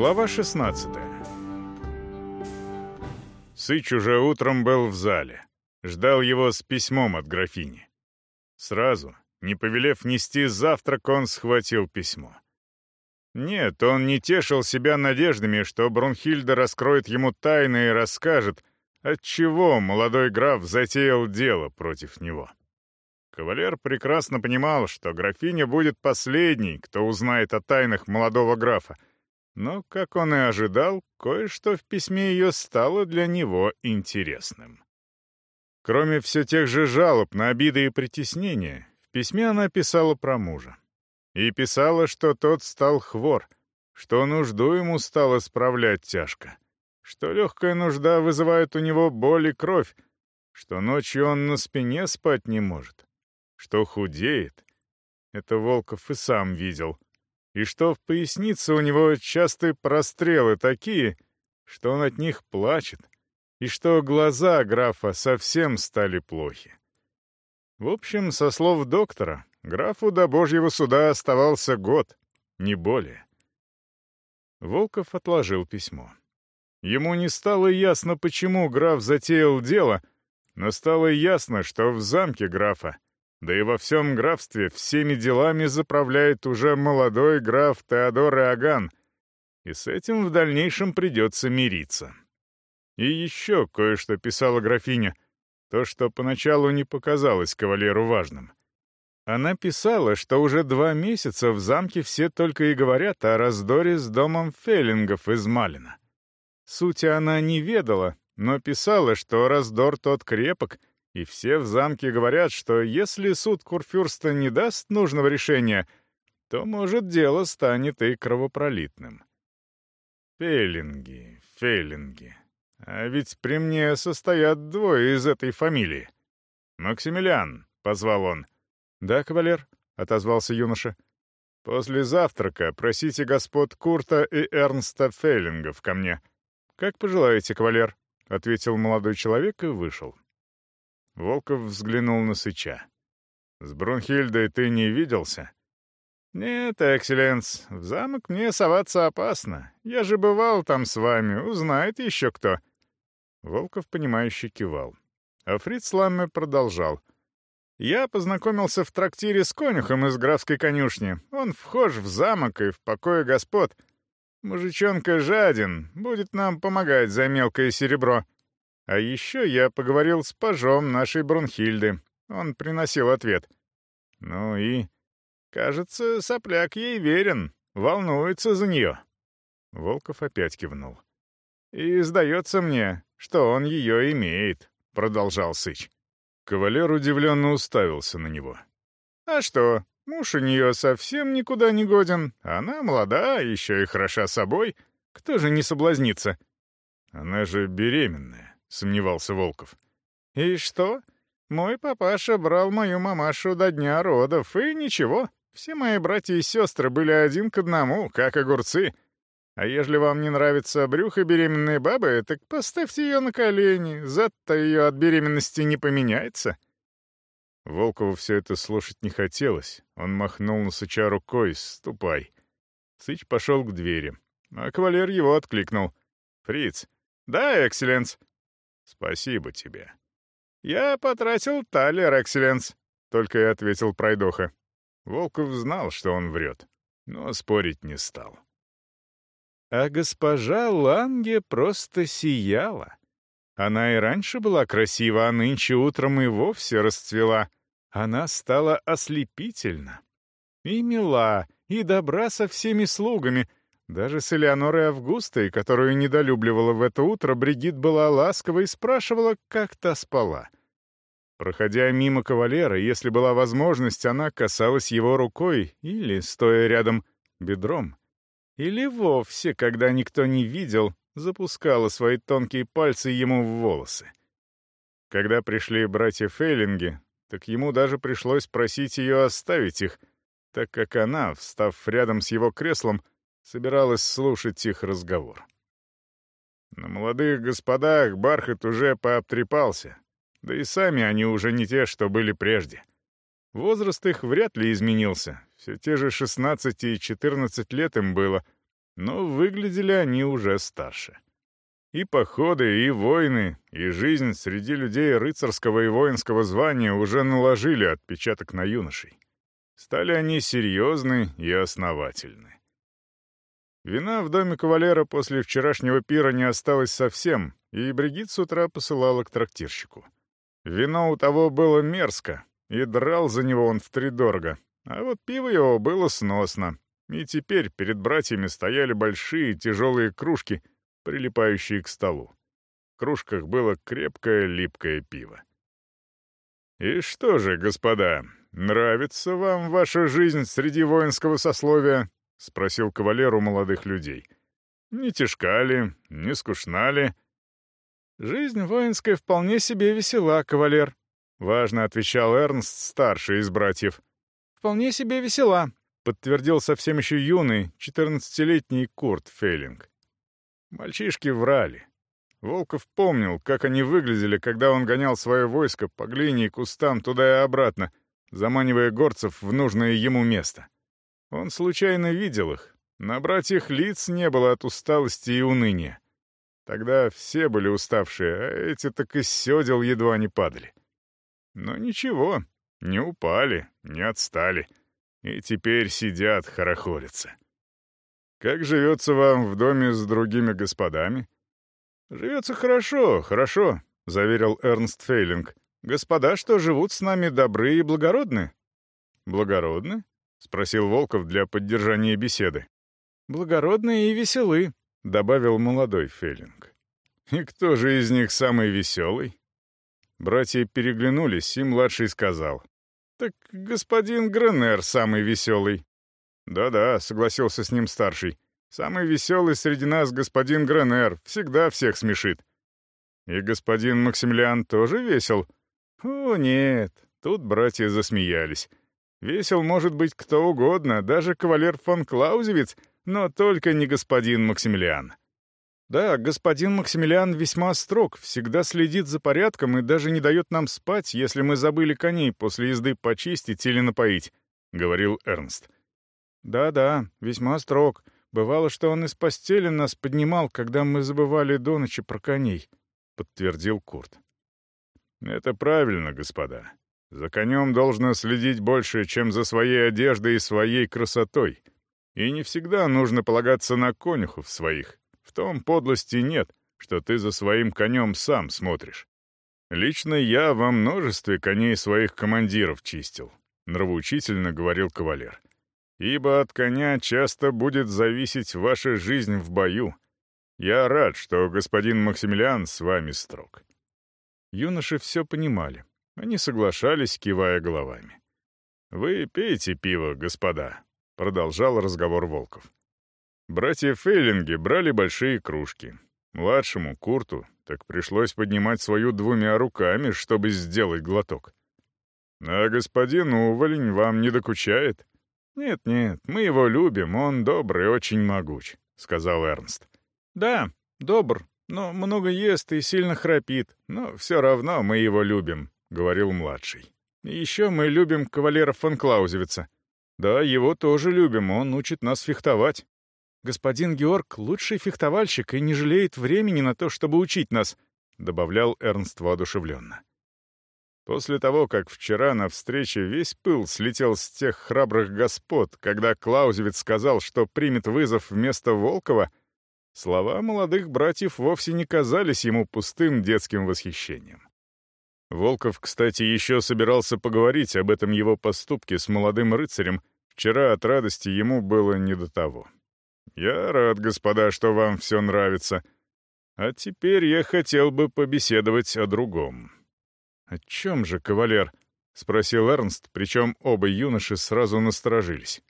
Глава 16 Сыч уже утром был в зале. Ждал его с письмом от графини. Сразу, не повелев нести завтрак, он схватил письмо. Нет, он не тешил себя надеждами, что Брунхильда раскроет ему тайны и расскажет, отчего молодой граф затеял дело против него. Кавалер прекрасно понимал, что графиня будет последней, кто узнает о тайнах молодого графа, но, как он и ожидал, кое-что в письме ее стало для него интересным. Кроме все тех же жалоб на обиды и притеснения, в письме она писала про мужа. И писала, что тот стал хвор, что нужду ему стало справлять тяжко, что легкая нужда вызывает у него боль и кровь, что ночью он на спине спать не может, что худеет. Это Волков и сам видел. И что в пояснице у него частые прострелы такие, что он от них плачет, и что глаза графа совсем стали плохи. В общем, со слов доктора, Графу до Божьего суда оставался год, не более. Волков отложил письмо. Ему не стало ясно, почему граф затеял дело, но стало ясно, что в замке графа, да и во всем графстве, всеми делами заправляет уже молодой граф Теодор Иоганн, и с этим в дальнейшем придется мириться. И еще кое-что писала графиня, то, что поначалу не показалось кавалеру важным. Она писала, что уже два месяца в замке все только и говорят о раздоре с домом Феллингов из Малина. Сути она не ведала, но писала, что раздор тот крепок, и все в замке говорят, что если суд Курфюрста не даст нужного решения, то, может, дело станет и кровопролитным. Фейлинги, Фейлинги. А ведь при мне состоят двое из этой фамилии. «Максимилиан», — позвал он, — «Да, кавалер», — отозвался юноша. «После завтрака просите господ Курта и Эрнста Фейлингов ко мне». «Как пожелаете, кавалер», — ответил молодой человек и вышел. Волков взглянул на Сыча. «С Брунхильдой ты не виделся?» «Нет, экселленс, в замок мне соваться опасно. Я же бывал там с вами, узнает еще кто». Волков, понимающе кивал. А Фриц Ламме продолжал. Я познакомился в трактире с конюхом из графской конюшни. Он вхож в замок и в покое господ. Мужичонка жаден, будет нам помогать за мелкое серебро. А еще я поговорил с пажом нашей Брунхильды. Он приносил ответ. Ну и... Кажется, сопляк ей верен, волнуется за нее. Волков опять кивнул. «И сдается мне, что он ее имеет», — продолжал Сыч. Кавалер удивленно уставился на него. «А что, муж у нее совсем никуда не годен. Она молода, еще и хороша собой. Кто же не соблазнится?» «Она же беременная», — сомневался Волков. «И что? Мой папаша брал мою мамашу до дня родов, и ничего. Все мои братья и сестры были один к одному, как огурцы. А ежели вам не нравится брюхо беременной бабы, так поставьте ее на колени, зад-то ее от беременности не поменяется». Волкову все это слушать не хотелось. Он махнул на Сыча рукой «Ступай». Сыч пошел к двери, а кавалер его откликнул. «Фриц». «Да, экселленс». «Спасибо тебе». «Я потратил талер, экселленс», — только и ответил пройдоха. Волков знал, что он врет, но спорить не стал. А госпожа Ланге просто сияла. Она и раньше была красива, а нынче утром и вовсе расцвела. Она стала ослепительна. И мила, и добра со всеми слугами. Даже с Элеонорой Августой, которую недолюбливала в это утро, Бригит была ласкова и спрашивала, как та спала. Проходя мимо кавалера, если была возможность, она касалась его рукой или, стоя рядом, бедром. Или вовсе, когда никто не видел, запускала свои тонкие пальцы ему в волосы. Когда пришли братья Фейлинги, так ему даже пришлось просить ее оставить их, так как она, встав рядом с его креслом, собиралась слушать их разговор. На молодых господах бархат уже пообтрепался, да и сами они уже не те, что были прежде. Возраст их вряд ли изменился, все те же 16 и 14 лет им было, но выглядели они уже старше. И походы, и войны, и жизнь среди людей рыцарского и воинского звания уже наложили отпечаток на юношей. Стали они серьезны и основательны. Вина в доме кавалера после вчерашнего пира не осталось совсем, и Бригит с утра посылала к трактирщику. Вино у того было мерзко, и драл за него он втридорого, а вот пиво его было сносно, и теперь перед братьями стояли большие тяжелые кружки, прилипающие к столу. В кружках было крепкое липкое пиво. «И что же, господа, нравится вам ваша жизнь среди воинского сословия?» — спросил кавалер у молодых людей. «Не тяжка ли, не скучна ли?» «Жизнь воинская вполне себе весела, кавалер», — важно отвечал Эрнст, старший из братьев. «Вполне себе весела», — подтвердил совсем еще юный, четырнадцатилетний Курт Фейлинг. Мальчишки врали. Волков помнил, как они выглядели, когда он гонял свое войско по глине и кустам туда и обратно, заманивая горцев в нужное ему место. Он случайно видел их. На братьях лиц не было от усталости и уныния. Тогда все были уставшие, а эти так и седел едва не падали. Но ничего, не упали, не отстали — и теперь сидят, хорохорятся. Как живется вам в доме с другими господами? Живется хорошо, хорошо, заверил Эрнст Фейлинг. Господа, что живут с нами, добры и благородны. Благородны? Спросил Волков для поддержания беседы. Благородные и веселы, добавил молодой Фейлинг. И кто же из них самый веселый? Братья переглянулись, и младший сказал. «Так господин Гренер самый веселый». «Да-да», — согласился с ним старший. «Самый веселый среди нас господин Гренер, всегда всех смешит». «И господин Максимилиан тоже весел?» «О, нет», — тут братья засмеялись. «Весел может быть кто угодно, даже кавалер фон Клаузевиц, но только не господин Максимилиан». Да, господин Максимилиан весьма строг, всегда следит за порядком и даже не дает нам спать, если мы забыли коней после езды почистить или напоить», — говорил Эрнст. «Да-да, весьма строг. Бывало, что он из постели нас поднимал, когда мы забывали до ночи про коней», — подтвердил Курт. «Это правильно, господа. За конем должно следить больше, чем за своей одеждой и своей красотой. И не всегда нужно полагаться на конюхов своих, в том подлости нет, что ты за своим конем сам смотришь. Лично я во множестве коней своих командиров чистил, нравоучительно говорил кавалер. Ибо от коня часто будет зависеть ваша жизнь в бою. Я рад, что господин Максимилиан с вами строг. Юноши все понимали. Они соглашались, кивая головами. «Вы пейте пиво, господа», — продолжал разговор Волков. Братья Фейлинги брали большие кружки. Младшему, Курту, так пришлось поднимать свою двумя руками, чтобы сделать глоток. «А господин Уволень вам не докучает?» «Нет-нет, мы его любим, он добрый, очень могуч», — сказал Эрнст. «Да, добр, но много ест и сильно храпит, но все равно мы его любим», — говорил младший. «И еще мы любим кавалера фон Клаузевица. Да, его тоже любим, он учит нас фехтовать». «Господин Георг — лучший фехтовальщик и не жалеет времени на то, чтобы учить нас», — добавлял Эрнст воодушевленно. После того, как вчера на встрече весь пыл слетел с тех храбрых господ, когда Клаузевец сказал, что примет вызов вместо Волкова, слова молодых братьев вовсе не казались ему пустым детским восхищением. Волков, кстати, еще собирался поговорить об этом его поступке с молодым рыцарем, вчера от радости ему было не до того. «Я рад, господа, что вам все нравится. А теперь я хотел бы побеседовать о другом». «О чем же, кавалер?» — спросил Эрнст, причем оба юноши сразу насторожились.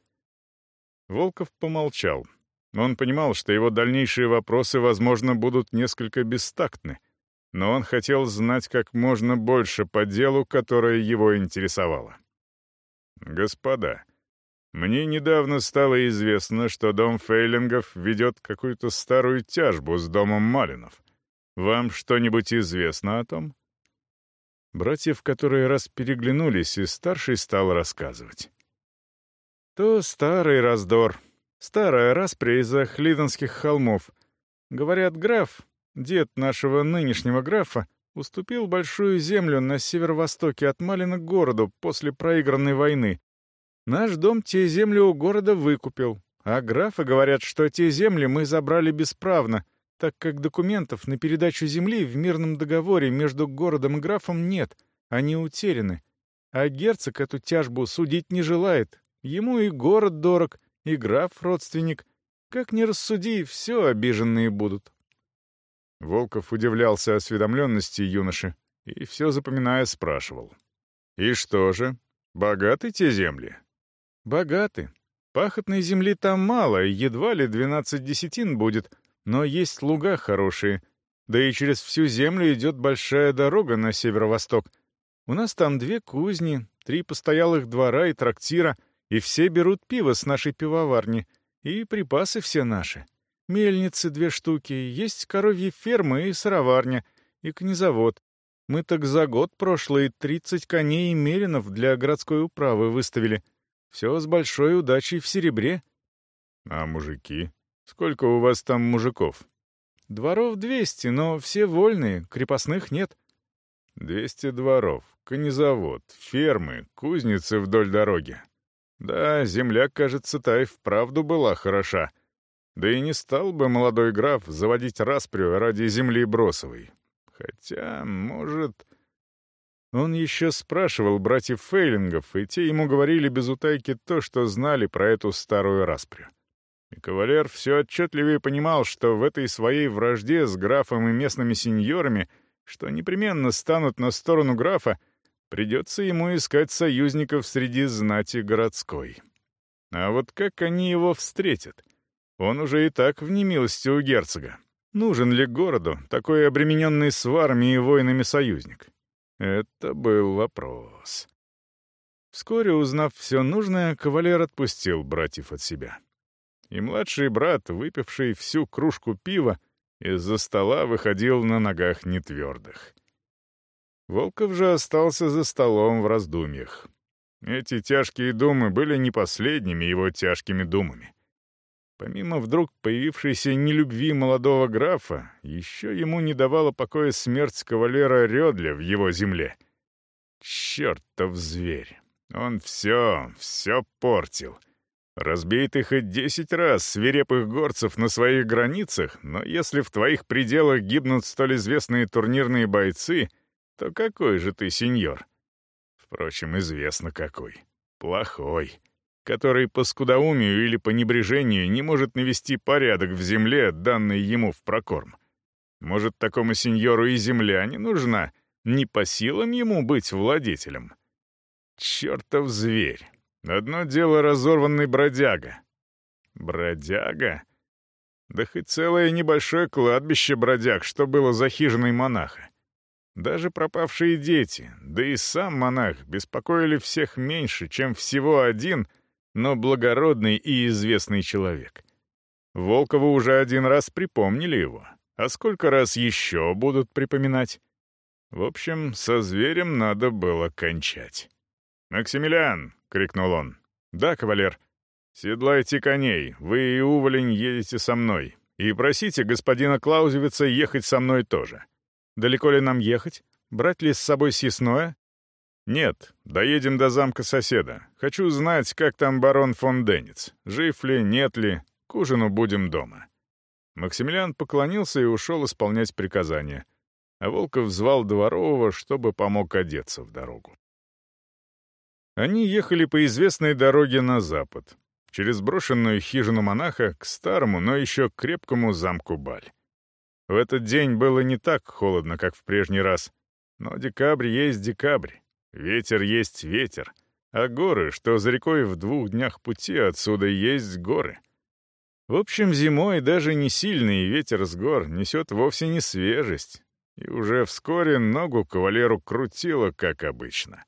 Волков помолчал. Он понимал, что его дальнейшие вопросы, возможно, будут несколько бестактны, но он хотел знать как можно больше по делу, которое его интересовало. «Господа», мне недавно стало известно, что дом Фейлингов ведет какую-то старую тяжбу с домом Малинов. Вам что-нибудь известно о том?» Братья в который раз переглянулись, и старший стал рассказывать. «То старый раздор. Старая распря из-за Хлиденских холмов. Говорят, граф, дед нашего нынешнего графа, уступил большую землю на северо-востоке от Малина к городу после проигранной войны. Наш дом те земли у города выкупил, а графы говорят, что те земли мы забрали бесправно, так как документов на передачу земли в мирном договоре между городом и графом нет, они утеряны. А герцог эту тяжбу судить не желает. Ему и город дорог, и граф родственник. Как ни рассуди, все обиженные будут. Волков удивлялся осведомленности юноши и, все запоминая, спрашивал. «И что же, богаты те земли?» «Богаты. Пахотной земли там мало, едва ли двенадцать десятин будет, но есть луга хорошие. Да и через всю землю идет большая дорога на северо-восток. У нас там две кузни, три постоялых двора и трактира, и все берут пиво с нашей пивоварни, и припасы все наши. Мельницы две штуки, есть коровьи фермы и сыроварня, и конезавод. Мы так за год прошлый тридцать коней и меринов для городской управы выставили. Все с большой удачей в серебре. А мужики? Сколько у вас там мужиков? Дворов двести, но все вольные, крепостных нет. Двести дворов, конезавод, фермы, кузницы вдоль дороги. Да, земля, кажется, та и вправду была хороша. Да и не стал бы молодой граф заводить распрю ради земли бросовой. Хотя, может... Он еще спрашивал братьев Фейлингов, и те ему говорили без утайки то, что знали про эту старую распрю. И кавалер все отчетливее понимал, что в этой своей вражде с графом и местными сеньорами, что непременно станут на сторону графа, придется ему искать союзников среди знати городской. А вот как они его встретят? Он уже и так в немилости у герцога. Нужен ли городу такой обремененный сварами и воинами союзник? Это был вопрос. Вскоре, узнав все нужное, кавалер отпустил братьев от себя. И младший брат, выпивший всю кружку пива, из-за стола выходил на ногах нетвердых. Волков же остался за столом в раздумьях. Эти тяжкие думы были не последними его тяжкими думами. Помимо вдруг появившейся нелюбви молодого графа, еще ему не давала покоя смерть кавалера Рёдля в его земле. Чертов зверь! Он все, все портил. Разбей хоть десять раз свирепых горцев на своих границах, но если в твоих пределах гибнут столь известные турнирные бойцы, то какой же ты сеньор? Впрочем, известно какой. Плохой который по скудоумию или по небрежению не может навести порядок в земле, данной ему в прокорм. Может, такому сеньору и земля не нужна, не по силам ему быть владетелем. Чертов зверь. Одно дело разорванный бродяга. Бродяга? Да хоть целое небольшое кладбище бродяг, что было за хижиной монаха. Даже пропавшие дети, да и сам монах беспокоили всех меньше, чем всего один — но благородный и известный человек. Волкову уже один раз припомнили его, а сколько раз еще будут припоминать? В общем, со зверем надо было кончать. «Максимилиан!» — крикнул он. «Да, кавалер. Седлайте коней, вы и уволень едете со мной. И просите господина Клаузевица ехать со мной тоже. Далеко ли нам ехать? Брать ли с собой съестное? «Нет, доедем до замка соседа. Хочу знать, как там барон фон Денниц. Жив ли, нет ли. К ужину будем дома». Максимилиан поклонился и ушел исполнять приказания, а Волков звал Дворового, чтобы помог одеться в дорогу. Они ехали по известной дороге на запад, через брошенную хижину монаха к старому, но еще крепкому замку Баль. В этот день было не так холодно, как в прежний раз, но декабрь есть декабрь, Ветер есть ветер, а горы, что за рекой в двух днях пути отсюда есть горы. В общем, зимой даже не сильный ветер с гор несет вовсе не свежесть, и уже вскоре ногу кавалеру крутило, как обычно.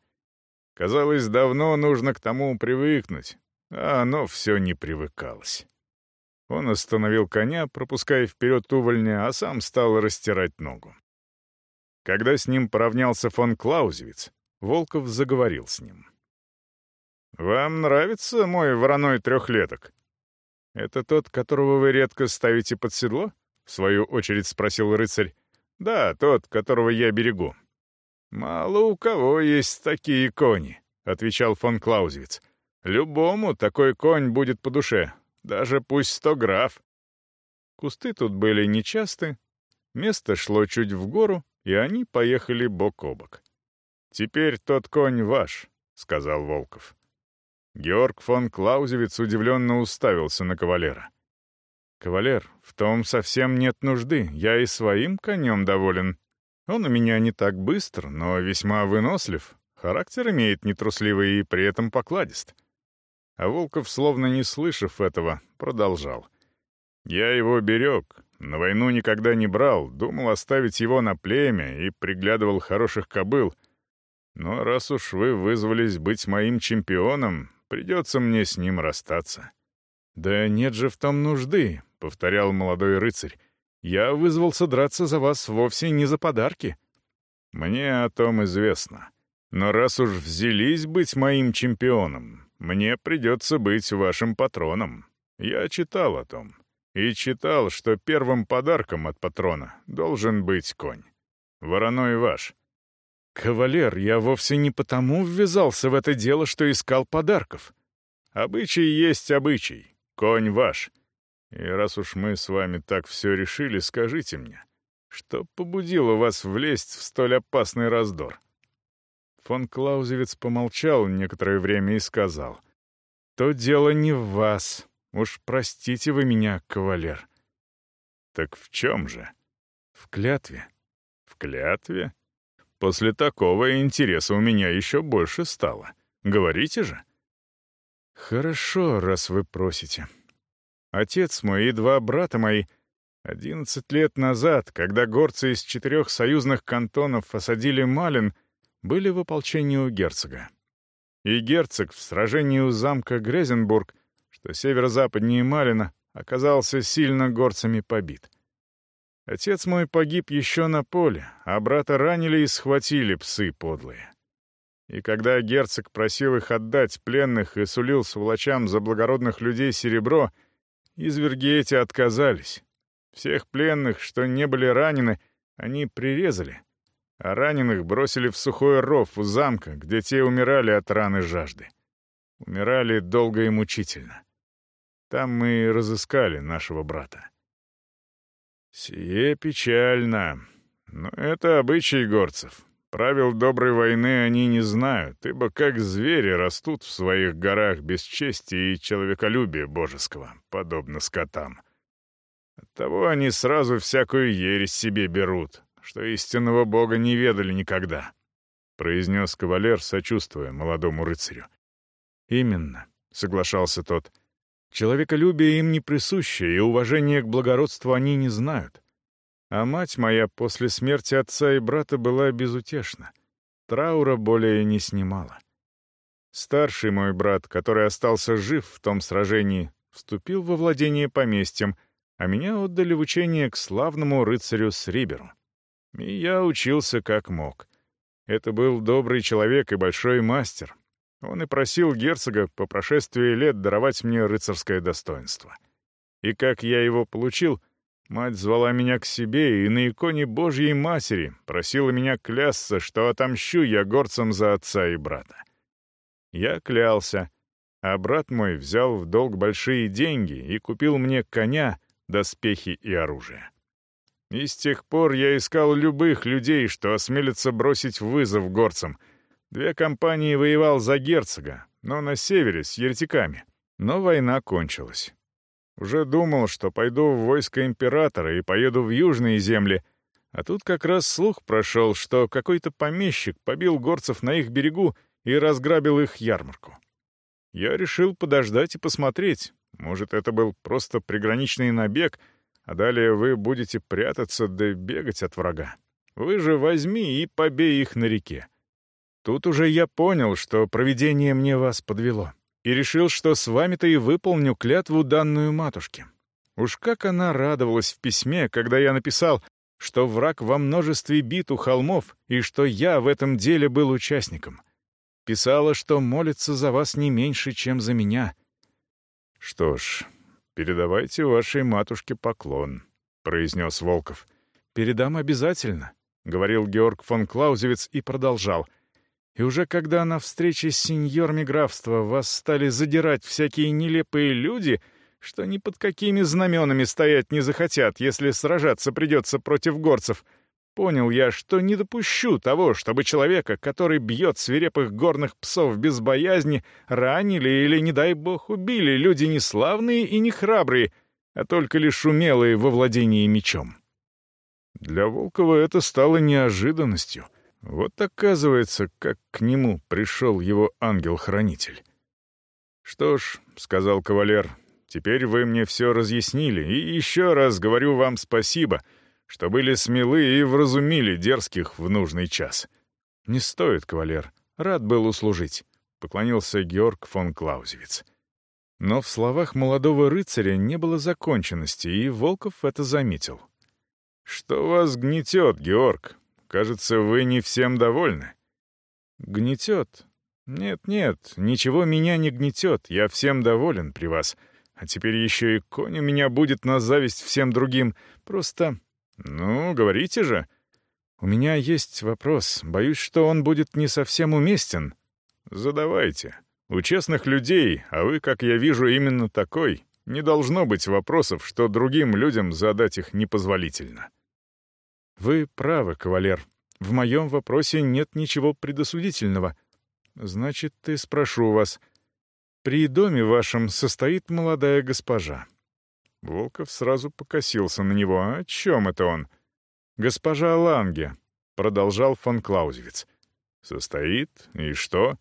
Казалось, давно нужно к тому привыкнуть, а оно все не привыкалось. Он остановил коня, пропуская вперед увольня, а сам стал растирать ногу. Когда с ним поравнялся фон Клаузевиц, Волков заговорил с ним. «Вам нравится мой вороной трехлеток?» Это тот, которого вы редко ставите под седло?» — в свою очередь спросил рыцарь. «Да, тот, которого я берегу». «Мало у кого есть такие кони», — отвечал фон Клаузевиц. «Любому такой конь будет по душе, даже пусть сто граф». Кусты тут были нечасты, место шло чуть в гору, и они поехали бок о бок. «Теперь тот конь ваш», — сказал Волков. Георг фон Клаузевиц удивленно уставился на кавалера. «Кавалер, в том совсем нет нужды, я и своим конем доволен. Он у меня не так быстр, но весьма вынослив, характер имеет нетрусливый и при этом покладист». А Волков, словно не слышав этого, продолжал. «Я его берег, на войну никогда не брал, думал оставить его на племя и приглядывал хороших кобыл. Но раз уж вы вызвались быть моим чемпионом, придется мне с ним расстаться». «Да нет же в том нужды», — повторял молодой рыцарь. «Я вызвался драться за вас вовсе не за подарки». «Мне о том известно. Но раз уж взялись быть моим чемпионом, мне придется быть вашим патроном. Я читал о том и читал, что первым подарком от патрона должен быть конь. Вороной ваш. «Кавалер, я вовсе не потому ввязался в это дело, что искал подарков. Обычай есть обычай, конь ваш. И раз уж мы с вами так все решили, скажите мне, что побудило вас влезть в столь опасный раздор?» Фон Клаузевиц помолчал некоторое время и сказал, «То дело не в вас, Уж простите вы меня, кавалер. Так в чем же? В клятве. В клятве? После такого интереса у меня еще больше стало. Говорите же. Хорошо, раз вы просите. Отец мой и два брата мои одиннадцать лет назад, когда горцы из четырех союзных кантонов осадили Малин, были в ополчении у герцога. И герцог в сражении у замка Грезенбург что северо-западнее Малина оказался сильно горцами побит. Отец мой погиб еще на поле, а брата ранили и схватили псы подлые. И когда герцог просил их отдать пленных и сулил сволочам за благородных людей серебро, изверги эти отказались. Всех пленных, что не были ранены, они прирезали, а раненых бросили в сухой ров у замка, где те умирали от раны жажды. Умирали долго и мучительно. Там мы и разыскали нашего брата. Сие печально. Но это обычай горцев. Правил доброй войны они не знают, ибо как звери растут в своих горах без чести и человеколюбия божеского, подобно скотам. Оттого они сразу всякую ересь себе берут, что истинного бога не ведали никогда, — произнес кавалер, сочувствуя молодому рыцарю. «Именно», — соглашался тот, — Человеколюбие им не присуще, и уважения к благородству они не знают. А мать моя после смерти отца и брата была безутешна. Траура более не снимала. Старший мой брат, который остался жив в том сражении, вступил во владение поместьем, а меня отдали в учение к славному рыцарю Сриберу. И я учился как мог. Это был добрый человек и большой мастер, он и просил герцога по прошествии лет даровать мне рыцарское достоинство. И как я его получил, мать звала меня к себе и на иконе Божьей Матери просила меня клясться, что отомщу я горцам за отца и брата. Я клялся, а брат мой взял в долг большие деньги и купил мне коня, доспехи и оружие. И с тех пор я искал любых людей, что осмелятся бросить вызов горцам — Две компании воевал за герцога, но на севере, с еретиками. Но война кончилась. Уже думал, что пойду в войско императора и поеду в южные земли, а тут как раз слух прошел, что какой-то помещик побил горцев на их берегу и разграбил их ярмарку. Я решил подождать и посмотреть. Может, это был просто приграничный набег, а далее вы будете прятаться да бегать от врага. Вы же возьми и побей их на реке. Тут уже я понял, что провидение мне вас подвело, и решил, что с вами-то и выполню клятву данную матушке. Уж как она радовалась в письме, когда я написал, что враг во множестве бит у холмов и что я в этом деле был участником. Писала, что молится за вас не меньше, чем за меня. Что ж, передавайте вашей матушке поклон», — произнес Волков. «Передам обязательно», — говорил Георг фон Клаузевиц и продолжал. «И уже когда на встрече с сеньорами графства вас стали задирать всякие нелепые люди, что ни под какими знаменами стоять не захотят, если сражаться придется против горцев, понял я, что не допущу того, чтобы человека, который бьет свирепых горных псов без боязни, ранили или, не дай бог, убили люди не славные и не храбрые, а только лишь умелые во владении мечом. Для Волкова это стало неожиданностью. Вот оказывается, как к нему пришел его ангел-хранитель. «Что ж», — сказал кавалер, — «теперь вы мне все разъяснили, и еще раз говорю вам спасибо, что были смелы и вразумили дерзких в нужный час». «Не стоит, кавалер, рад был услужить», — поклонился Георг фон Клаузевиц. Но в словах молодого рыцаря не было законченности, и Волков это заметил. «Что вас гнетет, Георг? Кажется, вы не всем довольны». «Гнетет? Нет-нет, ничего меня не гнетет, я всем доволен при вас. А теперь еще и конь у меня будет на зависть всем другим. Просто... Ну, говорите же». «У меня есть вопрос. Боюсь, что он будет не совсем уместен». «Задавайте. У честных людей, а вы, как я вижу, именно такой, не должно быть вопросов, что другим людям задать их непозволительно. Вы правы, кавалер. В моем вопросе нет ничего предосудительного. Значит, и спрошу вас. При доме вашем состоит молодая госпожа. Волков сразу покосился на него. «А о чем это он? Госпожа Ланге, продолжал фон Клаузевиц. Состоит? И что?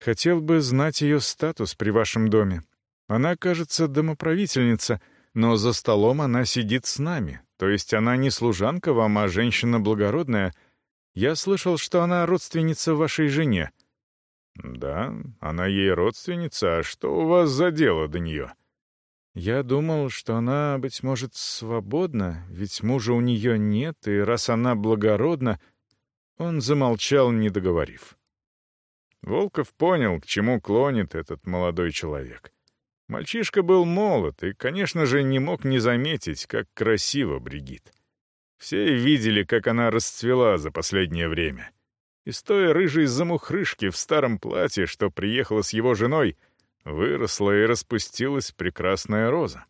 Хотел бы знать ее статус при вашем доме. Она, кажется, домоправительница, но за столом она сидит с нами. То есть она не служанка вам, а женщина благородная. Я слышал, что она родственница вашей жене». «Да, она ей родственница. А что у вас за дело до нее?» «Я думал, что она, быть может, свободна, ведь мужа у нее нет, и раз она благородна...» Он замолчал, не договорив. Волков понял, к чему клонит этот молодой человек. Мальчишка был молод и, конечно же, не мог не заметить, как красиво Бригит. Все видели, как она расцвела за последнее время. Из той рыжей замухрышки в старом платье, что приехала с его женой, выросла и распустилась прекрасная роза.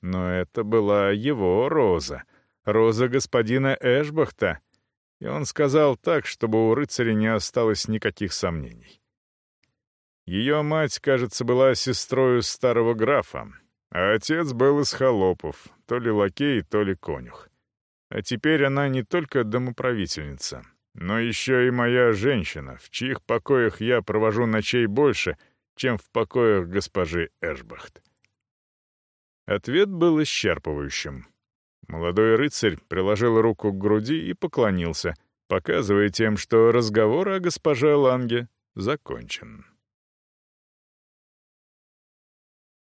Но это была его роза, роза господина Эшбахта, и он сказал так, чтобы у рыцаря не осталось никаких сомнений. Ее мать, кажется, была сестрой старого графа, а отец был из холопов, то ли лакей, то ли конюх. А теперь она не только домоправительница, но еще и моя женщина, в чьих покоях я провожу ночей больше, чем в покоях госпожи Эшбахт. Ответ был исчерпывающим. Молодой рыцарь приложил руку к груди и поклонился, показывая тем, что разговор о госпоже Ланге закончен.